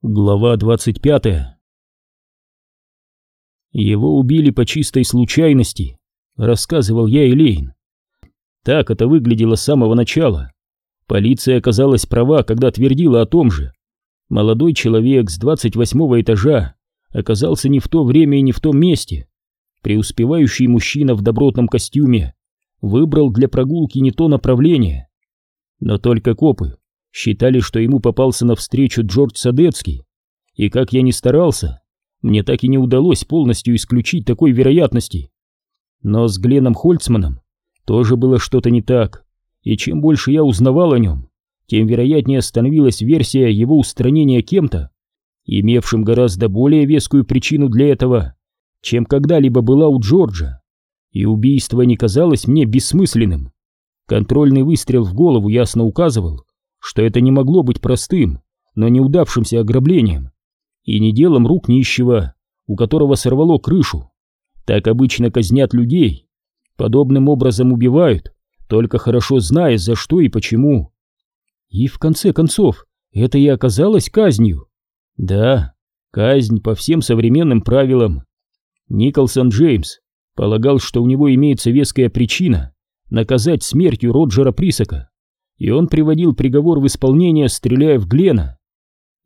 Глава 25 Его убили по чистой случайности, рассказывал я Элейн. Так это выглядело с самого начала. Полиция оказалась права, когда твердила о том же. Молодой человек с 28 этажа оказался не в то время и не в том месте. Преуспевающий мужчина в добротном костюме выбрал для прогулки не то направление. Но только копы считали, что ему попался навстречу Джордж Садецкий, и как я ни старался, мне так и не удалось полностью исключить такой вероятности. Но с Гленом Хольцманом тоже было что-то не так, и чем больше я узнавал о нем, тем вероятнее становилась версия его устранения кем-то, имевшим гораздо более вескую причину для этого, чем когда-либо была у Джорджа, и убийство не казалось мне бессмысленным. Контрольный выстрел в голову ясно указывал, что это не могло быть простым, но неудавшимся ограблением, и не делом рук нищего, у которого сорвало крышу. Так обычно казнят людей, подобным образом убивают, только хорошо зная, за что и почему. И в конце концов, это и оказалось казнью. Да, казнь по всем современным правилам. Николсон Джеймс полагал, что у него имеется веская причина наказать смертью Роджера Присока и он приводил приговор в исполнение, стреляя в Глена.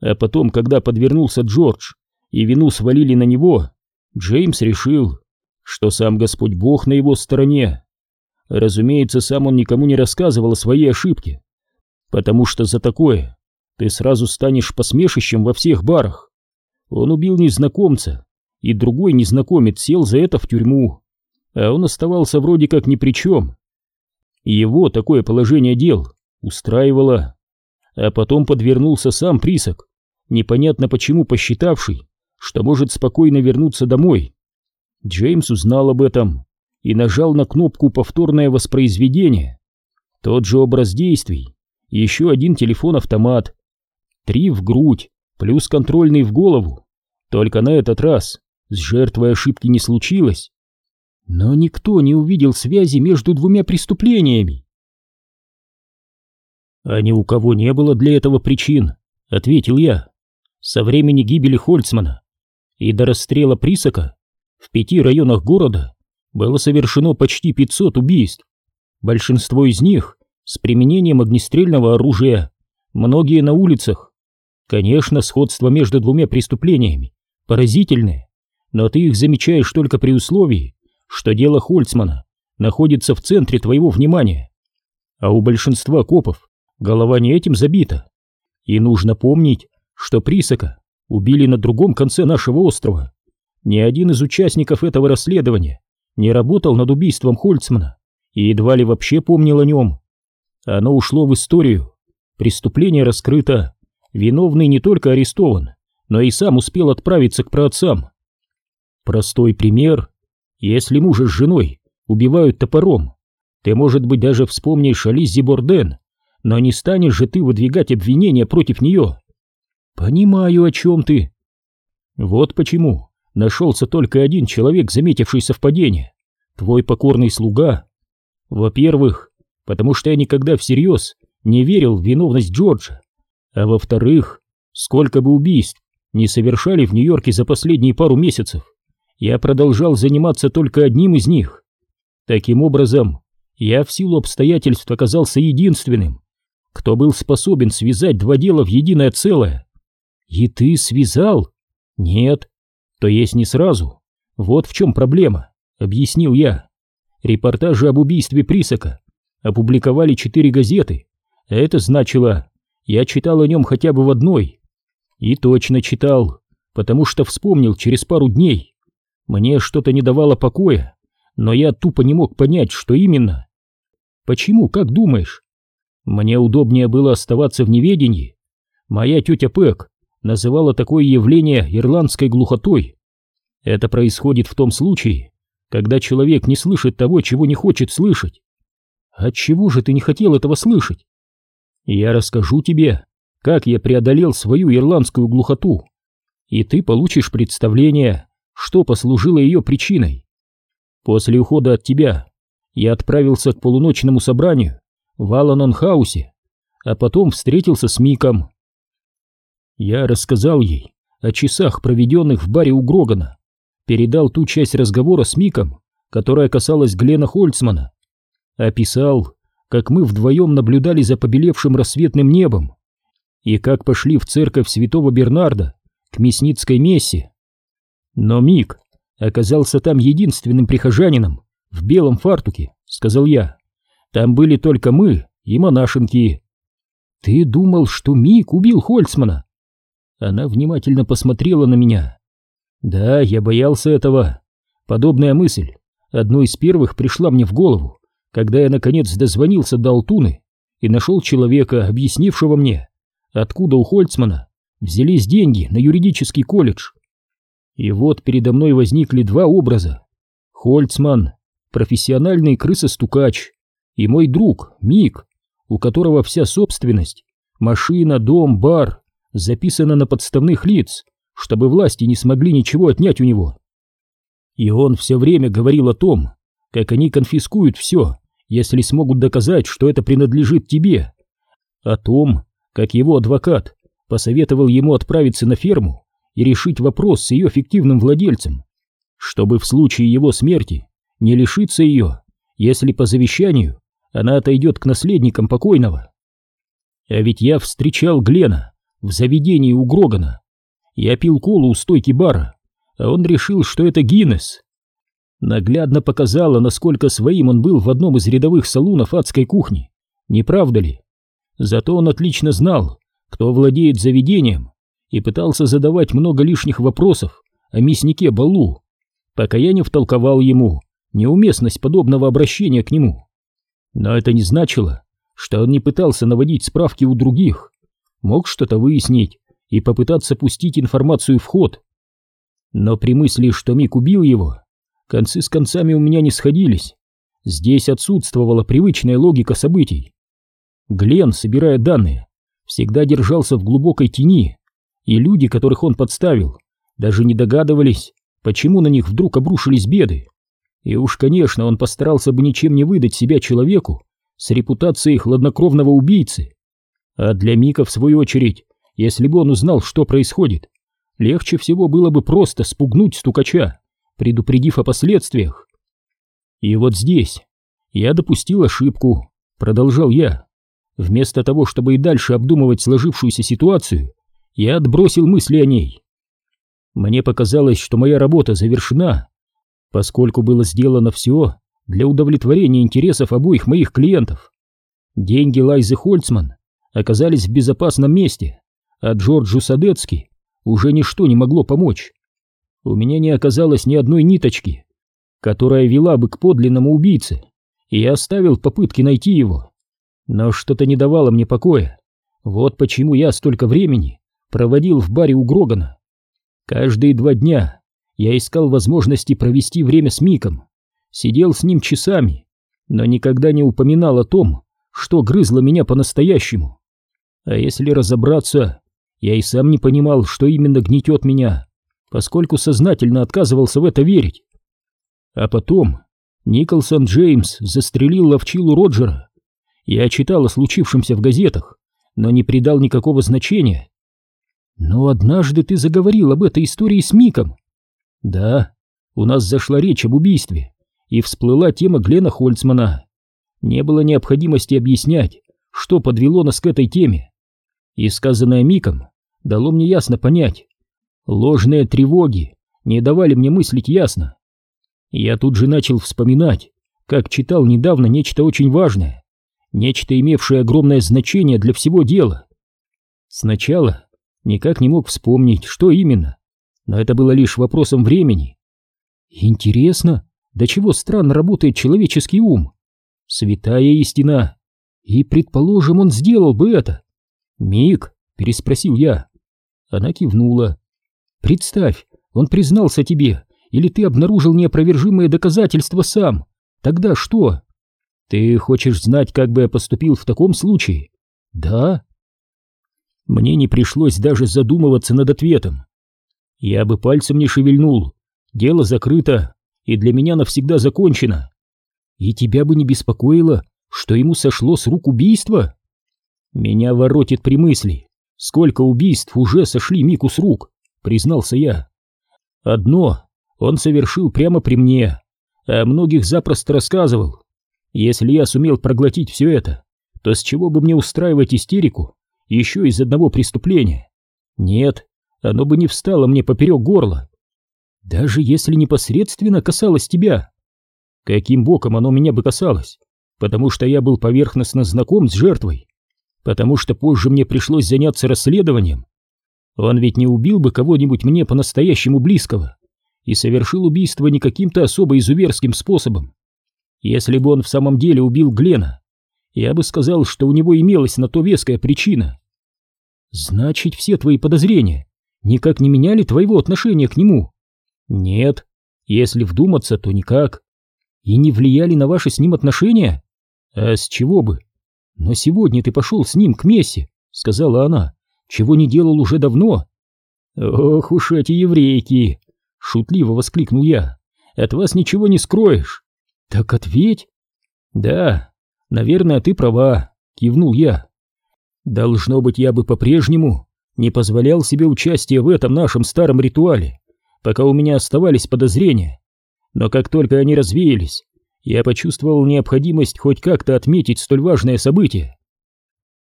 А потом, когда подвернулся Джордж, и вину свалили на него, Джеймс решил, что сам Господь Бог на его стороне. Разумеется, сам он никому не рассказывал о своей ошибке, потому что за такое ты сразу станешь посмешищем во всех барах. Он убил незнакомца, и другой незнакомец сел за это в тюрьму, а он оставался вроде как ни при чем. Его такое положение дел устраивало. А потом подвернулся сам Присок, непонятно почему посчитавший, что может спокойно вернуться домой. Джеймс узнал об этом и нажал на кнопку «Повторное воспроизведение». Тот же образ действий, еще один телефон-автомат, три в грудь, плюс контрольный в голову. Только на этот раз с жертвой ошибки не случилось. Но никто не увидел связи между двумя преступлениями. «А ни у кого не было для этого причин», — ответил я. «Со времени гибели Хольцмана и до расстрела Присока в пяти районах города было совершено почти 500 убийств. Большинство из них с применением огнестрельного оружия, многие на улицах. Конечно, сходство между двумя преступлениями поразительное, но ты их замечаешь только при условии, что дело Хольцмана находится в центре твоего внимания. А у большинства копов Голова не этим забита. И нужно помнить, что Присока убили на другом конце нашего острова. Ни один из участников этого расследования не работал над убийством Хольцмана и едва ли вообще помнил о нем. Оно ушло в историю. Преступление раскрыто. Виновный не только арестован, но и сам успел отправиться к праотцам. Простой пример. Если мужа с женой убивают топором, ты, может быть, даже вспомнишь Ализе Борден, но не станешь же ты выдвигать обвинения против нее. Понимаю, о чем ты. Вот почему нашелся только один человек, заметивший совпадение. Твой покорный слуга. Во-первых, потому что я никогда всерьез не верил в виновность Джорджа. А во-вторых, сколько бы убийств не совершали в Нью-Йорке за последние пару месяцев, я продолжал заниматься только одним из них. Таким образом, я в силу обстоятельств оказался единственным, кто был способен связать два дела в единое целое. И ты связал? Нет. То есть не сразу. Вот в чем проблема, объяснил я. Репортажи об убийстве Присока опубликовали четыре газеты. А это значило, я читал о нем хотя бы в одной. И точно читал, потому что вспомнил через пару дней. Мне что-то не давало покоя, но я тупо не мог понять, что именно. Почему, как думаешь? Мне удобнее было оставаться в неведении. Моя тетя Пэк называла такое явление ирландской глухотой. Это происходит в том случае, когда человек не слышит того, чего не хочет слышать. Отчего же ты не хотел этого слышать? Я расскажу тебе, как я преодолел свою ирландскую глухоту, и ты получишь представление, что послужило ее причиной. После ухода от тебя я отправился к полуночному собранию в Аланон-хаусе, а потом встретился с Миком. Я рассказал ей о часах, проведенных в баре у Грогана, передал ту часть разговора с Миком, которая касалась Глена Хольцмана, описал, как мы вдвоем наблюдали за побелевшим рассветным небом и как пошли в церковь святого Бернарда к Мясницкой мессе. Но Мик оказался там единственным прихожанином в белом фартуке, сказал я. Там были только мы и монашенки. Ты думал, что Мик убил Хольцмана? Она внимательно посмотрела на меня. Да, я боялся этого. Подобная мысль одной из первых пришла мне в голову, когда я наконец дозвонился до Алтуны и нашел человека, объяснившего мне, откуда у Хольцмана взялись деньги на юридический колледж. И вот передо мной возникли два образа. Хольцман, профессиональный крысостукач, и мой друг, Мик, у которого вся собственность, машина, дом, бар, записана на подставных лиц, чтобы власти не смогли ничего отнять у него. И он все время говорил о том, как они конфискуют все, если смогут доказать, что это принадлежит тебе. О том, как его адвокат посоветовал ему отправиться на ферму и решить вопрос с ее фиктивным владельцем, чтобы в случае его смерти не лишиться ее, если по завещанию она отойдет к наследникам покойного. А ведь я встречал Глена в заведении у Грогана. Я пил колу у стойки бара, а он решил, что это Гиннес. Наглядно показало, насколько своим он был в одном из рядовых салунов адской кухни. Не правда ли? Зато он отлично знал, кто владеет заведением, и пытался задавать много лишних вопросов о мяснике Балу, пока я не втолковал ему неуместность подобного обращения к нему. Но это не значило, что он не пытался наводить справки у других, мог что-то выяснить и попытаться пустить информацию в ход. Но при мысли, что Мик убил его, концы с концами у меня не сходились. Здесь отсутствовала привычная логика событий. Глен, собирая данные, всегда держался в глубокой тени, и люди, которых он подставил, даже не догадывались, почему на них вдруг обрушились беды. И уж, конечно, он постарался бы ничем не выдать себя человеку с репутацией хладнокровного убийцы. А для Мика, в свою очередь, если бы он узнал, что происходит, легче всего было бы просто спугнуть стукача, предупредив о последствиях. И вот здесь я допустил ошибку, продолжал я. Вместо того, чтобы и дальше обдумывать сложившуюся ситуацию, я отбросил мысли о ней. Мне показалось, что моя работа завершена, поскольку было сделано все для удовлетворения интересов обоих моих клиентов. Деньги Лайзы Хольцман оказались в безопасном месте, а Джорджу Садецки уже ничто не могло помочь. У меня не оказалось ни одной ниточки, которая вела бы к подлинному убийце, и я оставил попытки найти его. Но что-то не давало мне покоя. Вот почему я столько времени проводил в баре у Грогана. Каждые два дня я искал возможности провести время с Миком, сидел с ним часами, но никогда не упоминал о том, что грызло меня по-настоящему. А если разобраться, я и сам не понимал, что именно гнетет меня, поскольку сознательно отказывался в это верить. А потом Николсон Джеймс застрелил ловчилу Роджера. Я читал о случившемся в газетах, но не придал никакого значения. Но однажды ты заговорил об этой истории с Миком. Да, у нас зашла речь об убийстве, и всплыла тема Глена Хольцмана. Не было необходимости объяснять, что подвело нас к этой теме. И сказанное Миком дало мне ясно понять. Ложные тревоги не давали мне мыслить ясно. Я тут же начал вспоминать, как читал недавно нечто очень важное, нечто имевшее огромное значение для всего дела. Сначала никак не мог вспомнить, что именно, но это было лишь вопросом времени. Интересно, до чего странно работает человеческий ум? Святая истина. И, предположим, он сделал бы это. Миг, переспросил я. Она кивнула. Представь, он признался тебе, или ты обнаружил неопровержимые доказательства сам. Тогда что? Ты хочешь знать, как бы я поступил в таком случае? Да. Мне не пришлось даже задумываться над ответом. Я бы пальцем не шевельнул. Дело закрыто, и для меня навсегда закончено. И тебя бы не беспокоило, что ему сошло с рук убийство? Меня воротит при мысли, сколько убийств уже сошли Мику с рук, признался я. Одно он совершил прямо при мне, а многих запросто рассказывал. Если я сумел проглотить все это, то с чего бы мне устраивать истерику еще из одного преступления? Нет, оно бы не встало мне поперек горла. Даже если непосредственно касалось тебя. Каким боком оно меня бы касалось? Потому что я был поверхностно знаком с жертвой. Потому что позже мне пришлось заняться расследованием. Он ведь не убил бы кого-нибудь мне по-настоящему близкого и совершил убийство не каким-то особо изуверским способом. Если бы он в самом деле убил Глена, я бы сказал, что у него имелась на то веская причина. Значит, все твои подозрения никак не меняли твоего отношения к нему? Нет, если вдуматься, то никак. И не влияли на ваши с ним отношения? А с чего бы? Но сегодня ты пошел с ним к Мессе, сказала она, чего не делал уже давно. Ох уж эти еврейки! Шутливо воскликнул я. От вас ничего не скроешь. Так ответь. Да, наверное, ты права, кивнул я. Должно быть, я бы по-прежнему не позволял себе участия в этом нашем старом ритуале, пока у меня оставались подозрения. Но как только они развеялись, я почувствовал необходимость хоть как-то отметить столь важное событие.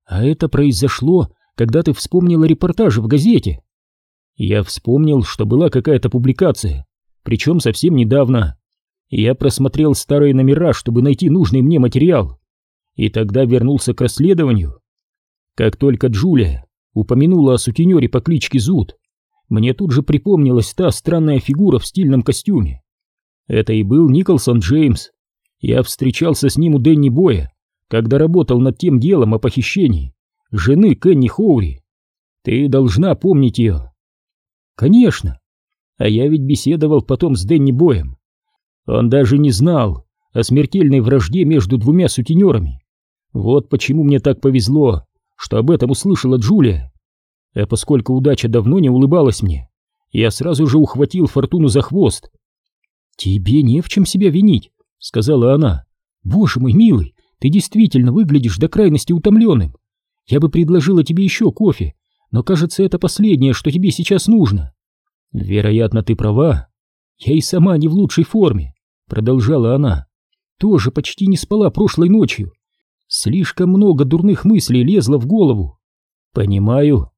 А это произошло, когда ты вспомнила репортаж в газете. Я вспомнил, что была какая-то публикация, причем совсем недавно. Я просмотрел старые номера, чтобы найти нужный мне материал. И тогда вернулся к расследованию. Как только Джулия упомянула о сутенере по кличке Зуд, мне тут же припомнилась та странная фигура в стильном костюме. Это и был Николсон Джеймс. Я встречался с ним у Дэнни Боя, когда работал над тем делом о похищении жены Кенни Хоури. Ты должна помнить ее. Конечно. А я ведь беседовал потом с Дэнни Боем. Он даже не знал о смертельной вражде между двумя сутенерами. Вот почему мне так повезло, что об этом услышала Джулия. А поскольку удача давно не улыбалась мне, я сразу же ухватил Фортуну за хвост. «Тебе не в чем себя винить», — сказала она. «Боже мой, милый, ты действительно выглядишь до крайности утомленным. Я бы предложила тебе еще кофе, но кажется, это последнее, что тебе сейчас нужно. Вероятно, ты права. Я и сама не в лучшей форме, продолжала она. Тоже почти не спала прошлой ночью. Слишком много дурных мыслей лезло в голову. Понимаю.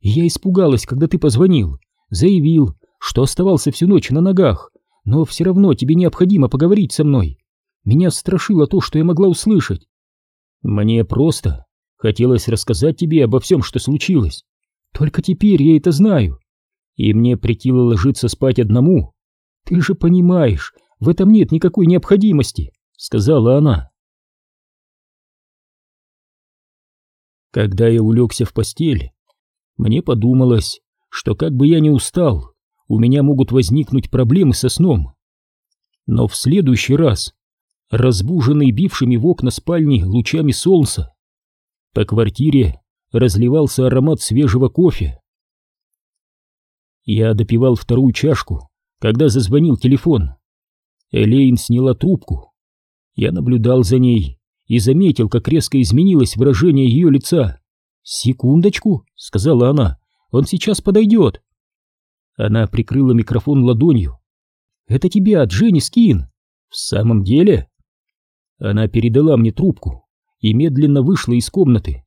Я испугалась, когда ты позвонил, заявил, что оставался всю ночь на ногах, но все равно тебе необходимо поговорить со мной. Меня страшило то, что я могла услышать. Мне просто хотелось рассказать тебе обо всем, что случилось. Только теперь я это знаю. И мне притило ложиться спать одному. Ты же понимаешь, в этом нет никакой необходимости, сказала она. Когда я улегся в постель, мне подумалось, что как бы я ни устал, у меня могут возникнуть проблемы со сном. Но в следующий раз, разбуженный бившими в окна спальни лучами солнца, по квартире разливался аромат свежего кофе. Я допивал вторую чашку, когда зазвонил телефон. Элейн сняла трубку. Я наблюдал за ней и заметил, как резко изменилось выражение ее лица. «Секундочку», — сказала она, — «он сейчас подойдет». Она прикрыла микрофон ладонью. «Это тебя, Дженни Скин!» «В самом деле?» Она передала мне трубку и медленно вышла из комнаты.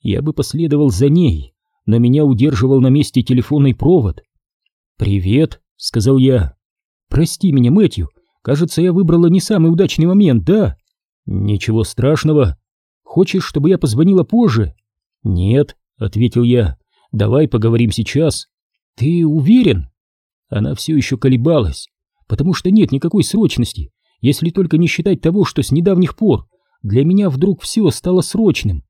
Я бы последовал за ней, но меня удерживал на месте телефонный провод. «Привет», — сказал я. «Прости меня, Мэтью, кажется, я выбрала не самый удачный момент, да?» «Ничего страшного. Хочешь, чтобы я позвонила позже?» «Нет», — ответил я. «Давай поговорим сейчас». «Ты уверен?» Она все еще колебалась, потому что нет никакой срочности, если только не считать того, что с недавних пор для меня вдруг все стало срочным.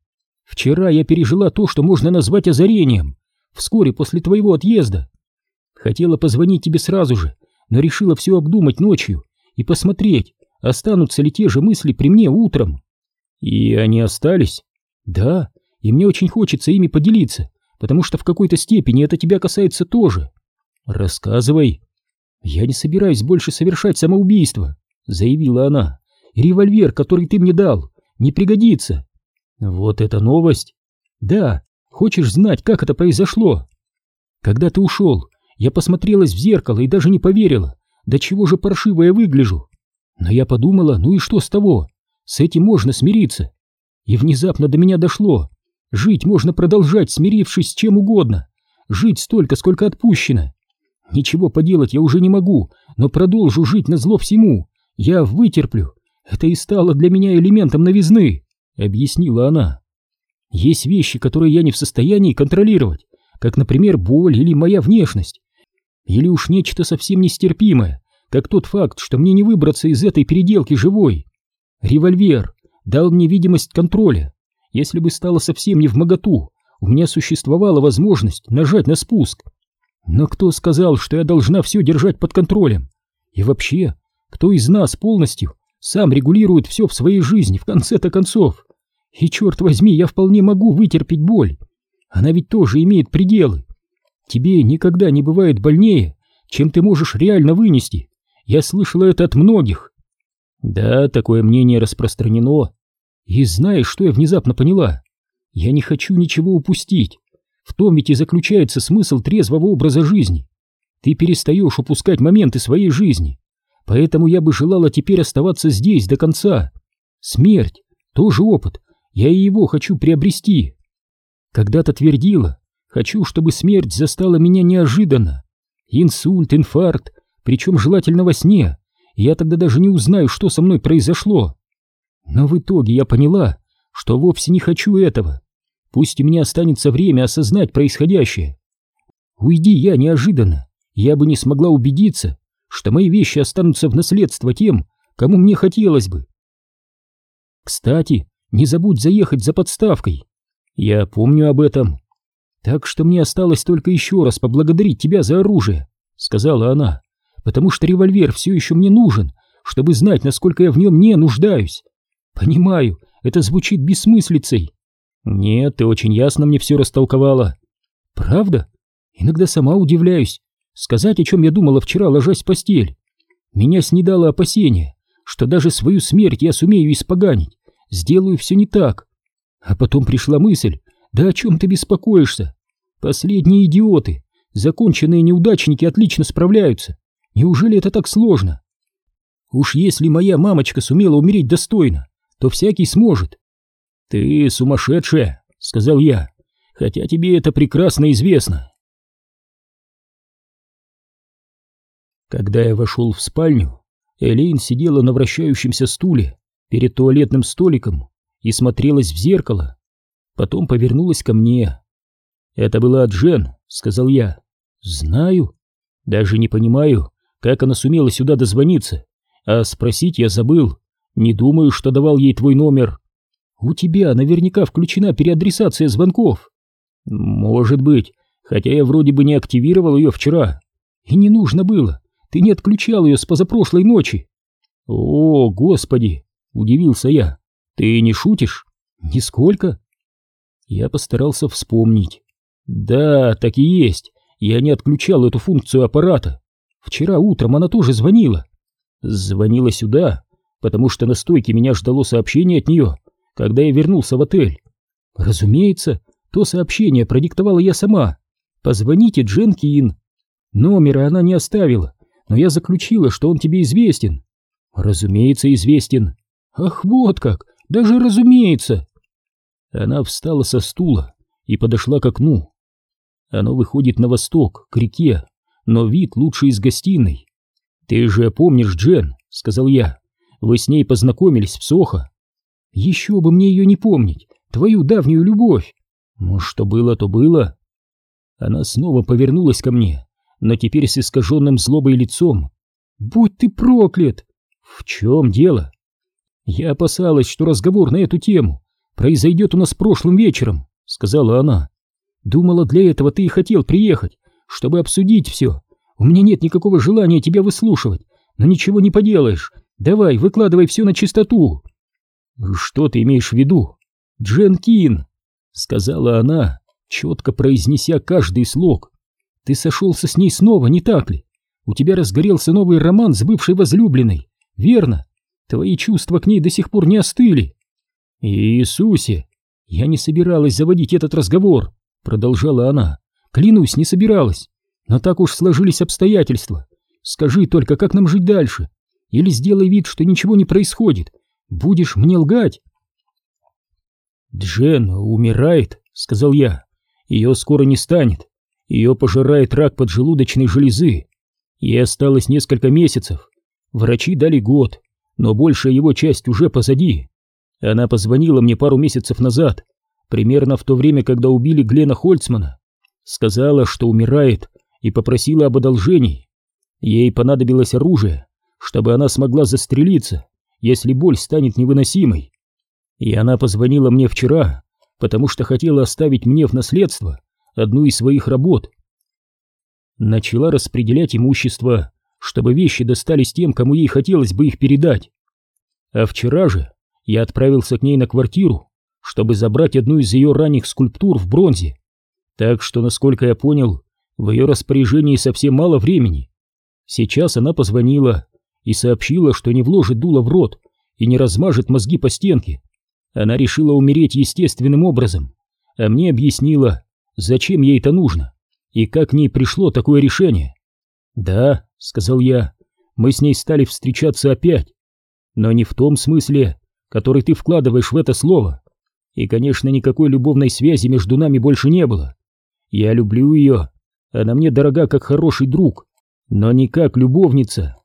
Вчера я пережила то, что можно назвать озарением, вскоре после твоего отъезда. Хотела позвонить тебе сразу же, но решила все обдумать ночью и посмотреть, останутся ли те же мысли при мне утром. И они остались? Да, и мне очень хочется ими поделиться, потому что в какой-то степени это тебя касается тоже. Рассказывай. Я не собираюсь больше совершать самоубийство, заявила она. Револьвер, который ты мне дал, не пригодится. Вот это новость! Да, Хочешь знать, как это произошло? Когда ты ушел, я посмотрелась в зеркало и даже не поверила, до чего же паршиво я выгляжу. Но я подумала, ну и что с того? С этим можно смириться. И внезапно до меня дошло. Жить можно продолжать, смирившись с чем угодно. Жить столько, сколько отпущено. Ничего поделать я уже не могу, но продолжу жить на зло всему. Я вытерплю. Это и стало для меня элементом новизны, объяснила она. Есть вещи, которые я не в состоянии контролировать, как, например, боль или моя внешность. Или уж нечто совсем нестерпимое, как тот факт, что мне не выбраться из этой переделки живой. Револьвер дал мне видимость контроля. Если бы стало совсем не в моготу, у меня существовала возможность нажать на спуск. Но кто сказал, что я должна все держать под контролем? И вообще, кто из нас полностью сам регулирует все в своей жизни в конце-то концов? И черт возьми, я вполне могу вытерпеть боль. Она ведь тоже имеет пределы. Тебе никогда не бывает больнее, чем ты можешь реально вынести. Я слышала это от многих. Да, такое мнение распространено. И знаешь, что я внезапно поняла? Я не хочу ничего упустить. В том ведь и заключается смысл трезвого образа жизни. Ты перестаешь упускать моменты своей жизни. Поэтому я бы желала теперь оставаться здесь до конца. Смерть — тоже опыт. Я и его хочу приобрести. Когда-то твердила, хочу, чтобы смерть застала меня неожиданно. Инсульт, инфаркт, причем желательно во сне. Я тогда даже не узнаю, что со мной произошло. Но в итоге я поняла, что вовсе не хочу этого. Пусть у меня останется время осознать происходящее. Уйди я неожиданно, я бы не смогла убедиться, что мои вещи останутся в наследство тем, кому мне хотелось бы. Кстати, не забудь заехать за подставкой. Я помню об этом. Так что мне осталось только еще раз поблагодарить тебя за оружие, сказала она, потому что револьвер все еще мне нужен, чтобы знать, насколько я в нем не нуждаюсь. Понимаю, это звучит бессмыслицей, «Нет, ты очень ясно мне все растолковала». «Правда? Иногда сама удивляюсь. Сказать, о чем я думала вчера, ложась в постель. Меня снедало опасение, что даже свою смерть я сумею испоганить, сделаю все не так. А потом пришла мысль, да о чем ты беспокоишься? Последние идиоты, законченные неудачники отлично справляются. Неужели это так сложно? Уж если моя мамочка сумела умереть достойно, то всякий сможет. «Ты сумасшедшая», — сказал я, — «хотя тебе это прекрасно известно». Когда я вошел в спальню, Элейн сидела на вращающемся стуле перед туалетным столиком и смотрелась в зеркало. Потом повернулась ко мне. «Это была Джен», — сказал я. «Знаю. Даже не понимаю, как она сумела сюда дозвониться. А спросить я забыл. Не думаю, что давал ей твой номер». У тебя наверняка включена переадресация звонков. Может быть, хотя я вроде бы не активировал ее вчера. И не нужно было. Ты не отключал ее с позапрошлой ночи. О, господи, удивился я. Ты не шутишь? Нисколько. Я постарался вспомнить. Да, так и есть. Я не отключал эту функцию аппарата. Вчера утром она тоже звонила. Звонила сюда, потому что на стойке меня ждало сообщение от нее когда я вернулся в отель. Разумеется, то сообщение продиктовала я сама. Позвоните Джен Кин. Номера она не оставила, но я заключила, что он тебе известен. Разумеется, известен. Ах, вот как, даже разумеется. Она встала со стула и подошла к окну. Оно выходит на восток, к реке, но вид лучше из гостиной. «Ты же помнишь Джен», — сказал я. «Вы с ней познакомились в Сохо». Еще бы мне ее не помнить, твою давнюю любовь. Ну, что было, то было. Она снова повернулась ко мне, но теперь с искаженным злобой лицом. Будь ты проклят! В чем дело? Я опасалась, что разговор на эту тему произойдет у нас прошлым вечером, сказала она. Думала, для этого ты и хотел приехать, чтобы обсудить все. У меня нет никакого желания тебя выслушивать, но ничего не поделаешь. Давай, выкладывай все на чистоту. «Что ты имеешь в виду?» «Джен Кин», — сказала она, четко произнеся каждый слог. «Ты сошелся с ней снова, не так ли? У тебя разгорелся новый роман с бывшей возлюбленной, верно? Твои чувства к ней до сих пор не остыли». «Иисусе! Я не собиралась заводить этот разговор», продолжала она. Клянусь, не собиралась. Но так уж сложились обстоятельства. Скажи только, как нам жить дальше? Или сделай вид, что ничего не происходит. Будешь мне лгать?» «Джен умирает», — сказал я. «Ее скоро не станет. Ее пожирает рак поджелудочной железы. Ей осталось несколько месяцев. Врачи дали год, но большая его часть уже позади. Она позвонила мне пару месяцев назад, примерно в то время, когда убили Глена Хольцмана. Сказала, что умирает, и попросила об одолжении. Ей понадобилось оружие, чтобы она смогла застрелиться, если боль станет невыносимой. И она позвонила мне вчера, потому что хотела оставить мне в наследство одну из своих работ. Начала распределять имущество, чтобы вещи достались тем, кому ей хотелось бы их передать. А вчера же я отправился к ней на квартиру, чтобы забрать одну из ее ранних скульптур в бронзе. Так что, насколько я понял, в ее распоряжении совсем мало времени. Сейчас она позвонила и сообщила, что не вложит дуло в рот и не размажет мозги по стенке. Она решила умереть естественным образом, а мне объяснила, зачем ей это нужно и как к ней пришло такое решение. «Да», — сказал я, — «мы с ней стали встречаться опять, но не в том смысле, который ты вкладываешь в это слово. И, конечно, никакой любовной связи между нами больше не было. Я люблю ее, она мне дорога как хороший друг, но не как любовница».